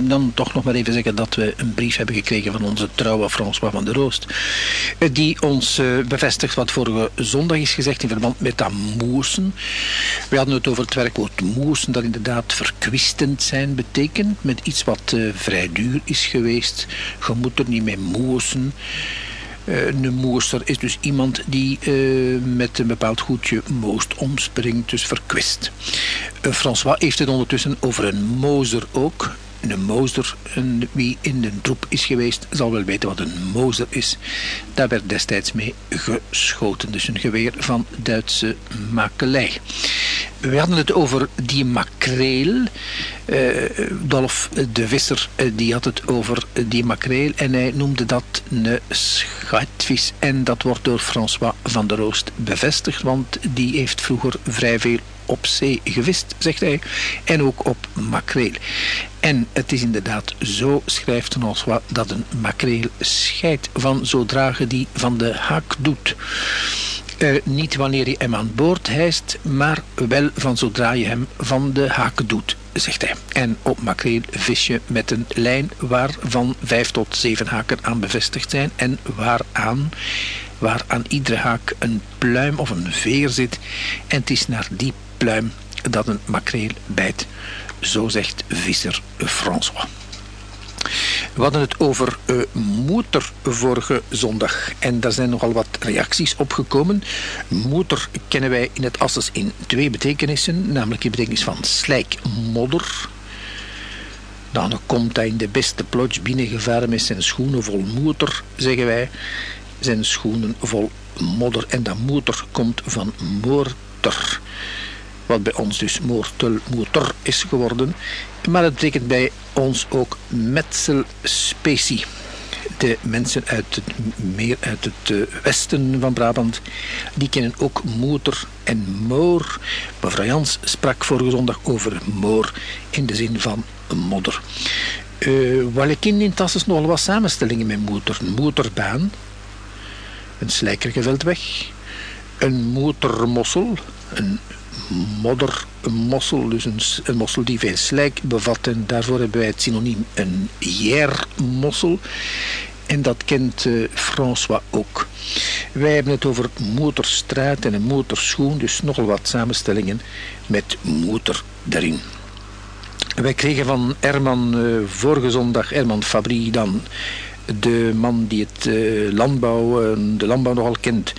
dan toch nog maar even zeggen dat we een brief hebben gekregen van onze trouwe François van der Roost. Eh, die ons eh, bevestigt wat vorige zondag is gezegd in verband met dat moersen. We hadden het over het werkwoord moersen, dat inderdaad verkwistend zijn betekent. Met iets wat uh, vrij duur is geweest. Je moet er niet mee moersen. Een moerser is dus iemand die met een bepaald goedje moost omspringt, dus verkwist. Uh, François heeft het ondertussen over een mozer ook een mozer. En wie in de troep is geweest, zal wel weten wat een mozer is. Daar werd destijds mee geschoten. Dus een geweer van Duitse makelij. We hadden het over die makreel. Uh, Dolf de Visser uh, die had het over die makreel en hij noemde dat een schatvis. En dat wordt door François van der Roost bevestigd, want die heeft vroeger vrij veel op zee gevist, zegt hij, en ook op makreel. En het is inderdaad zo, schrijft François, dat een makreel scheidt van zodra je die van de haak doet. Niet wanneer je hem aan boord hijst, maar wel van zodra je hem van de haak doet, zegt hij. En op makreel vis je met een lijn waarvan vijf tot zeven haken aan bevestigd zijn en waaraan, waar aan iedere haak een pluim of een veer zit. En het is naar die pluim dat een makreel bijt. Zo zegt visser François. We hadden het over uh, moeder vorige zondag en daar zijn nogal wat reacties op gekomen. Moeder kennen wij in het Asses in twee betekenissen, namelijk in betekenis van slijkmodder. Dan komt hij in de beste plotje binnengevaren met zijn schoenen vol moeder, zeggen wij. Zijn schoenen vol modder en dat moeder komt van moorter wat bij ons dus moortel, is geworden. Maar het betekent bij ons ook metselspecie. De mensen uit het, meer uit het uh, westen van Brabant, die kennen ook motor en moor. Mevrouw Jans sprak vorige zondag over moor in de zin van modder. Uh, Wallekin in Tasses nogal wat samenstellingen met motor. Een motorbaan, een slijkergeveldweg, een motormossel, een moddermossel, dus een, een, mossel die veel slijk bevat. En daarvoor hebben wij het synoniem een jermossel. En dat kent uh, François ook. Wij hebben het over motorstraat en een motorschoen, dus nogal wat samenstellingen met motor erin. Wij kregen van Herman uh, vorige zondag, Herman Fabrie, dan de man die het uh, landbouw, uh, de landbouw nogal kent,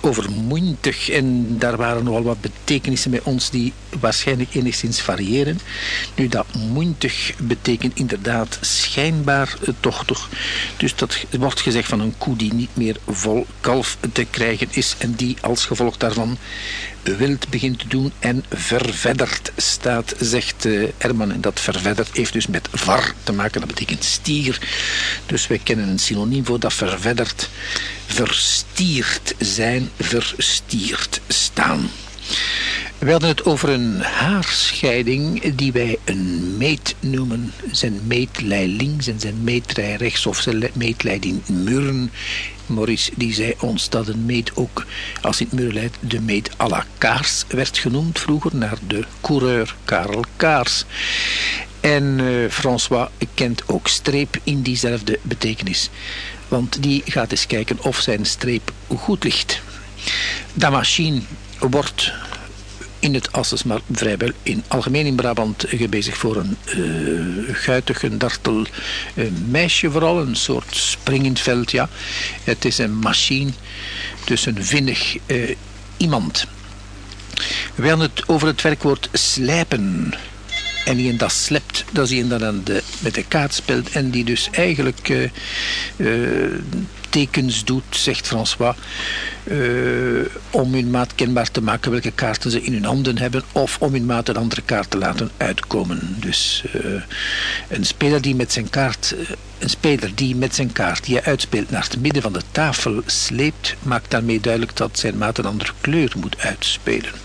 over moeintig. En daar waren nogal wat betekenissen bij ons die waarschijnlijk enigszins variëren. Nu, dat moeintig betekent inderdaad schijnbaar uh, tochtig. Dus dat wordt gezegd van een koe die niet meer vol kalf te krijgen is en die als gevolg daarvan wild begint te doen en vervedderd staat, zegt uh, Herman. En dat vervedderd heeft dus met var te maken, dat betekent stier. Dus wij kennen een synoniem voor dat vervedderd. Verstierd zijn, verstierd staan. We hadden het over een haarscheiding die wij een meet noemen. Zijn meetlei links en zijn meetlei rechts of zijn meetlei in muren. Maurice die zei ons dat een meet ook, als in het leidt, de meet à la kaars werd genoemd vroeger naar de coureur Karel Kaars. En uh, François kent ook streep in diezelfde betekenis. Want die gaat eens kijken of zijn streep goed ligt. Dat machine wordt in het Asses, maar vrijwel in algemeen in Brabant gebezigd voor een uh, guitig, een dartel uh, meisje vooral, een soort springend veld, ja. Het is een machine, dus een vinnig uh, iemand. We hadden het over het werkwoord slijpen. En die in dat slept, dat is iemand dat de, met de kaart speelt en die dus eigenlijk tekens doet, zegt François, om hun maat kenbaar te maken welke kaarten ze in hun handen hebben of om hun maat een andere kaart te laten uitkomen. Dus een speler die met zijn kaart, een speler die met zijn kaart die hij uitspeelt naar het midden van de tafel sleept, maakt daarmee duidelijk dat zijn maat een andere kleur moet uitspelen.